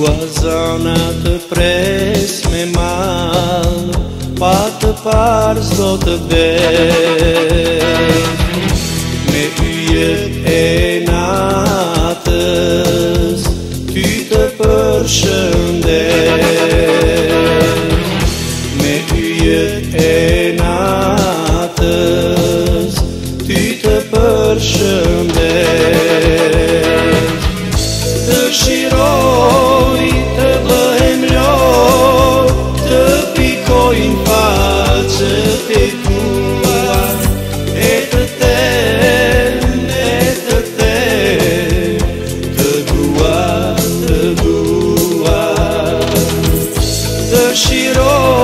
Guazana të pres me mal, Pa të par sot të bet, Me ujet e natës, Ty të përshëndes, Me ujet e natës, și rog.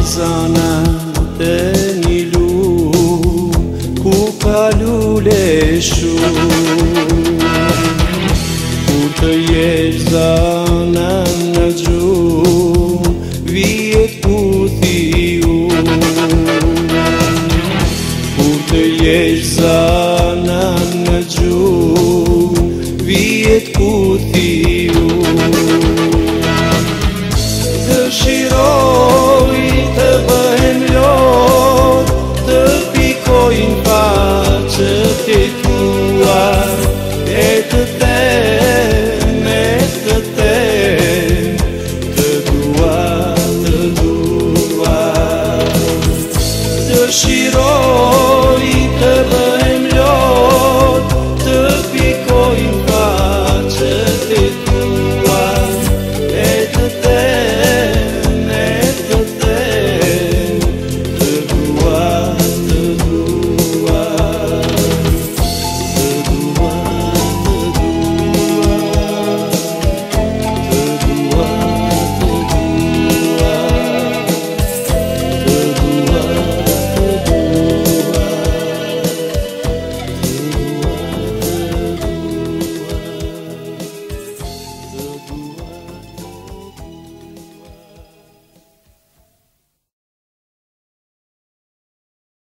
zana te një lu Ku ka lule shumë Ku të jetë zana në gju Vjetë ku thi unë Ku zana në gju Vjetë ku